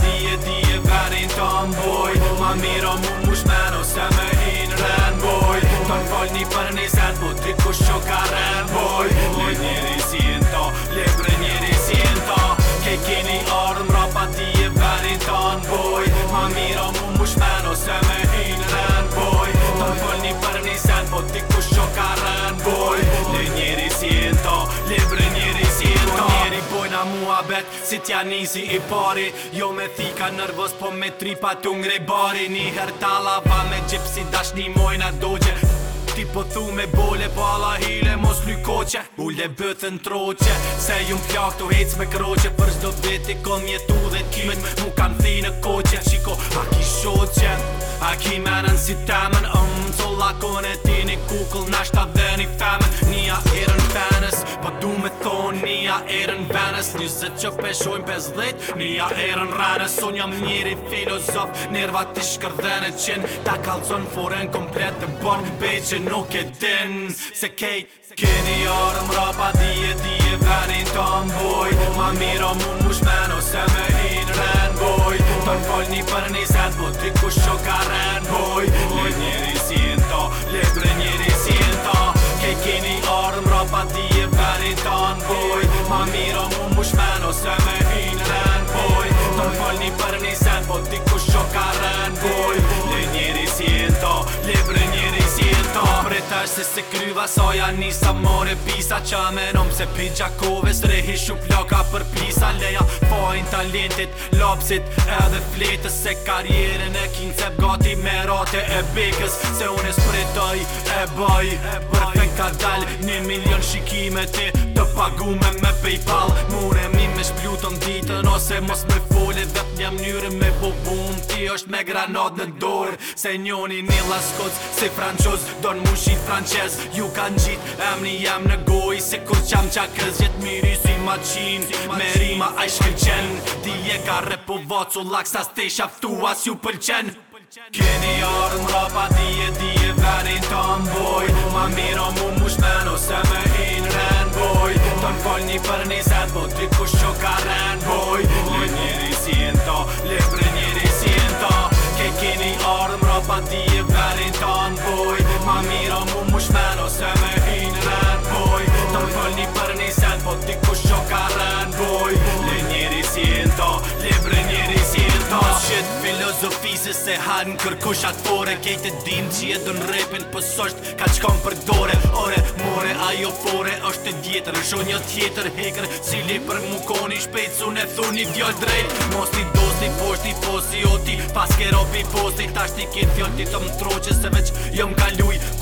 die die bárintam boy Ma mira musmano szeme én rend boy Tartfajni para nézed, botrikos sokára boy Lényéri vet Si t'ja nisi i pari Jo me thika nërvës po me tripa t'u ngrej bari Ni her me gjipsi dash një mojna doqe Ti po thu me bole po alla hile mos lu koqe Ulle bëthe në troqe Se ju m'flak t'u hec me kroqe Për zdo veti kon jetu dhe t'kimet mu kan thi në koqe Qiko a ki shoqe A ki menen si temen Ëmë um, t'olla kone ti një kukull nashta dhe një femen Nia e Po du me thonë një erën venës Një që peshojnë pes dhejt erën rrënës Unë jam njëri filozof Nërva të shkërdhenë të qenë Ta kalëzën forën komplet, Të bërë në bejt që nuk e dinë Se kej Keni orë më rapa dhije dhije venin të mboj, Ma miro më më shmen, ose me hinë rënë boj Të në folë një për një zetë Vë ti kushë që ka rënë boj Një njëri ma miro mu mbushmen, ose me hinë ren boj Të më fol një për një sen, po t'i ku qo jo ka ren boj Le njeri si e le bre njeri si e Pre tash se se kryva saja nisa more pisa Qa me se pijja kove srehi shup loka për pisa Leja fajnë talentit, lapsit edhe fletës Se karjerën e kinë cep gati me rate e bekës Se unë e spritaj e baj, e baj Një milion shikime të Pagume me me Paypal Mune mi me shpluton ditën Ose mos me foli vet një mnyrë me bubun Ti është me granat në dorë Se njoni një laskoc Se franqoz do në mushi franqez Ju kanë gjitë emni jem në goj Se kur qam qa kës jetë miri si ma qin Me rima a i shkëllqen Ti e ka repu vacu lak Sa ste shaftu as ju pëlqen Keni arën rapa ti e ti e verin të mboj Ma mira mu mu shmen ose Ni për një zetë bu të kush që ka rënë Boj, le njëri si jenë Le për njëri si jenë ta Ke kini ardhë pa ti e verin ta në boj Ma mira mu mu shmero se me hinë rënë Boj, të më fëll një për një zetë bu të si se hajnë kërkushat fore Kejtë e dim që e repin për ka qkom për dore Ore, more, ajo fore, është të djetër Shon një tjetër hekër si li për mu koni Shpejt su ne thuni një drejt Mos t'i dosi, posht i posi, o ti Pas kero pi posti, ta shti kjet fjoll Ti të më troqe, se veç jë më ka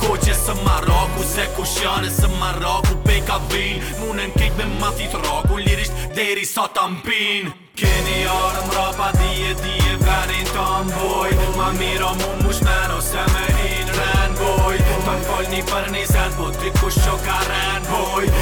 Koqe së maraku, se kushane shane së maraku Pe ka vin, mune në kejt me mafit raku Lirisht, deri sa ta mpin E një orë më rapa dhije, dhije për e në tëmboj Um a mirë o mumush, mërë o seme, i në rënëboj Të në falë një falë një zënë, për tri pështë që ka rënëboj